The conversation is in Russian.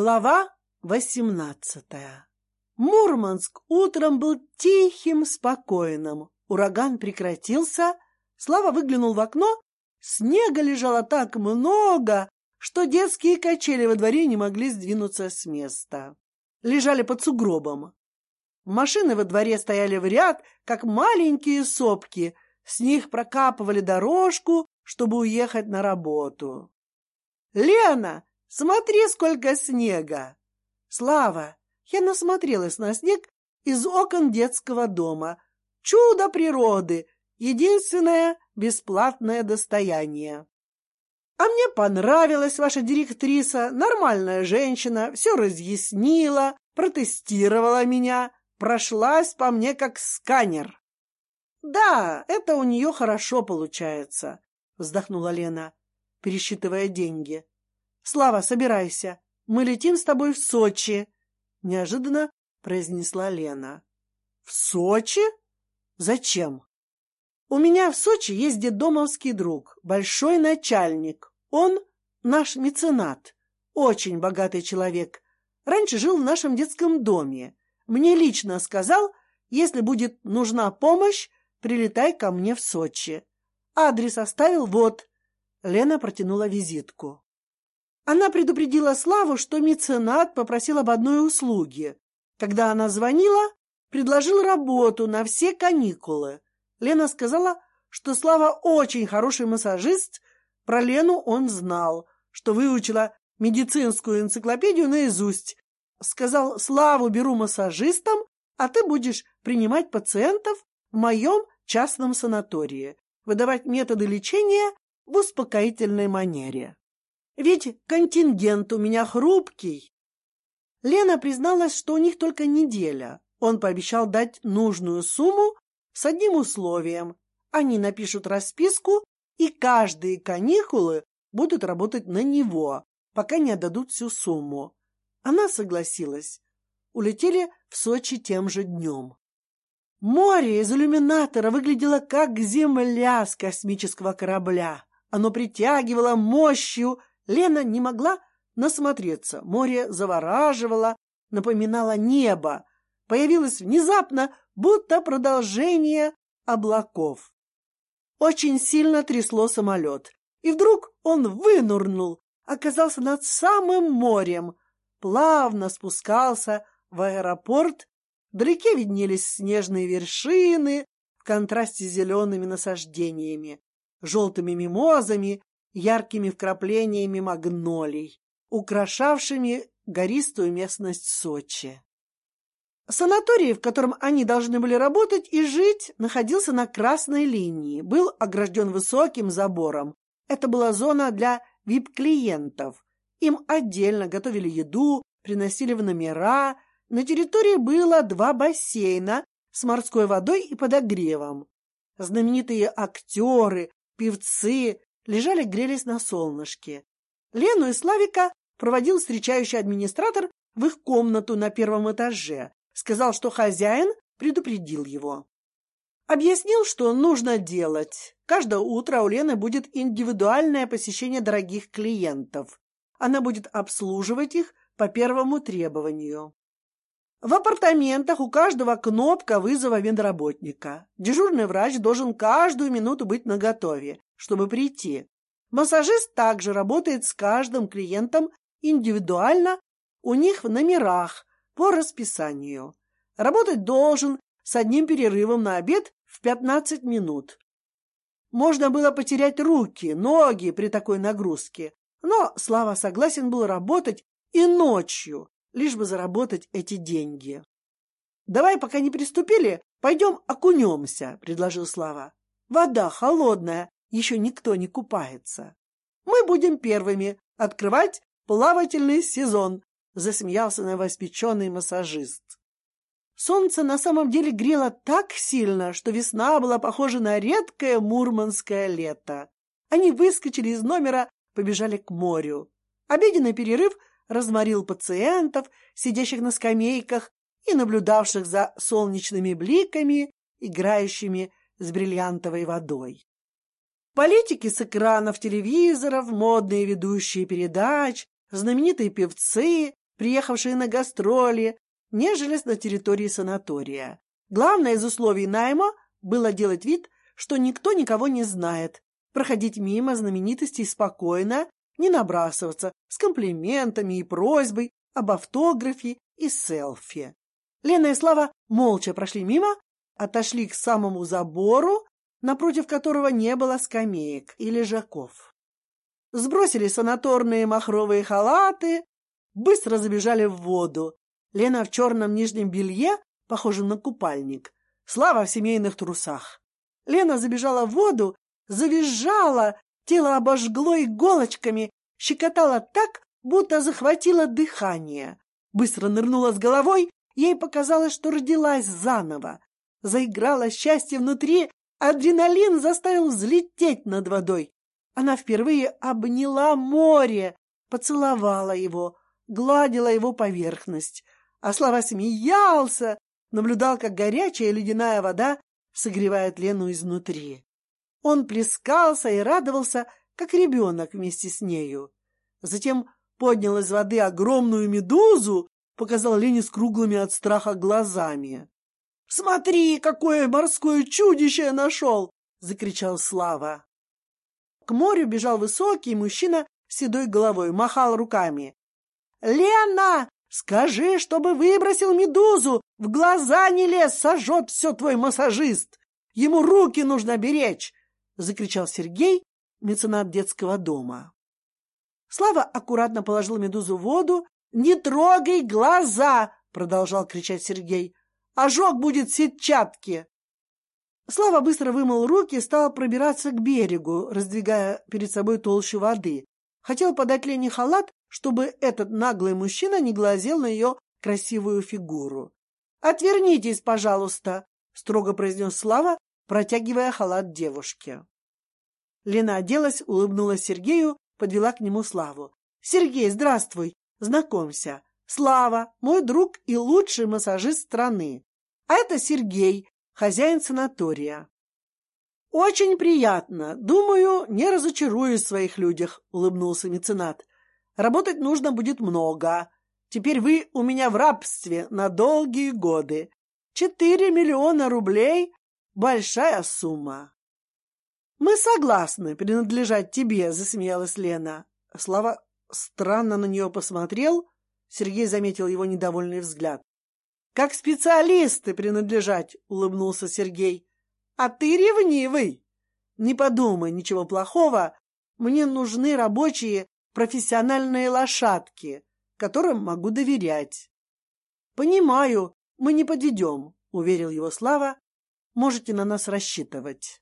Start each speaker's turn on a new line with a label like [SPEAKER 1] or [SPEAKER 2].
[SPEAKER 1] Глава восемнадцатая. Мурманск утром был тихим, спокойным. Ураган прекратился. Слава выглянул в окно. Снега лежало так много, что детские качели во дворе не могли сдвинуться с места. Лежали под сугробом. Машины во дворе стояли в ряд, как маленькие сопки. С них прокапывали дорожку, чтобы уехать на работу. «Лена!» Смотри, сколько снега! Слава, я насмотрелась на снег из окон детского дома. Чудо природы, единственное бесплатное достояние. А мне понравилась ваша директриса, нормальная женщина, все разъяснила, протестировала меня, прошлась по мне как сканер. Да, это у нее хорошо получается, вздохнула Лена, пересчитывая деньги. Слава, собирайся. Мы летим с тобой в Сочи, неожиданно произнесла Лена. В Сочи? Зачем? У меня в Сочи есть детдомовский друг, большой начальник. Он наш меценат, очень богатый человек. Раньше жил в нашем детском доме. Мне лично сказал, если будет нужна помощь, прилетай ко мне в Сочи. Адрес оставил вот. Лена протянула визитку. Она предупредила Славу, что меценат попросил об одной услуге. Когда она звонила, предложил работу на все каникулы. Лена сказала, что Слава очень хороший массажист. Про Лену он знал, что выучила медицинскую энциклопедию наизусть. Сказал, Славу беру массажистом, а ты будешь принимать пациентов в моем частном санатории, выдавать методы лечения в успокоительной манере. Ведь контингент у меня хрупкий. Лена призналась, что у них только неделя. Он пообещал дать нужную сумму с одним условием. Они напишут расписку, и каждые каникулы будут работать на него, пока не отдадут всю сумму. Она согласилась. Улетели в Сочи тем же днем. Море из иллюминатора выглядело как земля с космического корабля. Оно притягивало мощью Лена не могла насмотреться. Море завораживало, напоминало небо. Появилось внезапно, будто продолжение облаков. Очень сильно трясло самолет. И вдруг он вынурнул, оказался над самым морем, плавно спускался в аэропорт. Вдалеке виднелись снежные вершины в контрасте с зелеными насаждениями, желтыми мимозами яркими вкраплениями магнолий, украшавшими гористую местность Сочи. Санаторий, в котором они должны были работать и жить, находился на красной линии, был огражден высоким забором. Это была зона для вип-клиентов. Им отдельно готовили еду, приносили в номера. На территории было два бассейна с морской водой и подогревом. Знаменитые актеры, певцы, лежали грелись на солнышке. Лену и Славика проводил встречающий администратор в их комнату на первом этаже. Сказал, что хозяин предупредил его. Объяснил, что нужно делать. Каждое утро у Лены будет индивидуальное посещение дорогих клиентов. Она будет обслуживать их по первому требованию. В апартаментах у каждого кнопка вызова медработника. Дежурный врач должен каждую минуту быть наготове чтобы прийти. Массажист также работает с каждым клиентом индивидуально, у них в номерах, по расписанию. Работать должен с одним перерывом на обед в 15 минут. Можно было потерять руки, ноги при такой нагрузке, но Слава согласен был работать и ночью, лишь бы заработать эти деньги. «Давай, пока не приступили, пойдем окунемся», — предложил Слава. «Вода холодная, еще никто не купается. Мы будем первыми открывать плавательный сезон, засмеялся новоиспеченный массажист. Солнце на самом деле грело так сильно, что весна была похожа на редкое мурманское лето. Они выскочили из номера, побежали к морю. Обеденный перерыв разморил пациентов, сидящих на скамейках и наблюдавших за солнечными бликами, играющими с бриллиантовой водой. Политики с экранов телевизоров, модные ведущие передач, знаменитые певцы, приехавшие на гастроли, нежились на территории санатория. Главное из условий найма было делать вид, что никто никого не знает, проходить мимо знаменитостей спокойно, не набрасываться с комплиментами и просьбой об автографе и селфи. Лена и Слава молча прошли мимо, отошли к самому забору, напротив которого не было скамеек и лежаков. Сбросили санаторные махровые халаты, быстро забежали в воду. Лена в черном нижнем белье, похожем на купальник, Слава в семейных трусах. Лена забежала в воду, завизжала, тело обожгло иголочками, щекотала так, будто захватила дыхание. Быстро нырнула с головой, ей показалось, что родилась заново. Заиграло счастье внутри, адреналин заставил взлететь над водой. Она впервые обняла море, поцеловала его, гладила его поверхность. А Слава смеялся, наблюдал, как горячая ледяная вода согревает Лену изнутри. Он плескался и радовался, как ребенок вместе с нею. Затем поднял из воды огромную медузу, показал Лене с круглыми от страха глазами. «Смотри, какое морское чудище я нашел!» — закричал Слава. К морю бежал высокий мужчина с седой головой, махал руками. «Лена, скажи, чтобы выбросил медузу! В глаза не лез, сожжет все твой массажист! Ему руки нужно беречь!» — закричал Сергей, меценат детского дома. Слава аккуратно положил медузу в воду. «Не трогай глаза!» — продолжал кричать Сергей. «Ожог будет сетчатки!» Слава быстро вымыл руки и стал пробираться к берегу, раздвигая перед собой толщу воды. Хотел подать Лене халат, чтобы этот наглый мужчина не глазел на ее красивую фигуру. «Отвернитесь, пожалуйста!» — строго произнес Слава, протягивая халат девушке. Лена оделась, улыбнулась Сергею подвела к нему Славу. «Сергей, здравствуй! Знакомься. Слава, мой друг и лучший массажист страны. А это Сергей, хозяин санатория». «Очень приятно. Думаю, не разочаруюсь в своих людях», — улыбнулся меценат. «Работать нужно будет много. Теперь вы у меня в рабстве на долгие годы. Четыре миллиона рублей — большая сумма. «Мы согласны принадлежать тебе», — засмеялась Лена. Слава странно на нее посмотрел. Сергей заметил его недовольный взгляд. «Как специалисты принадлежать», — улыбнулся Сергей. «А ты ревнивый. Не подумай ничего плохого. Мне нужны рабочие профессиональные лошадки, которым могу доверять». «Понимаю, мы не подведем», — уверил его Слава. «Можете на нас рассчитывать».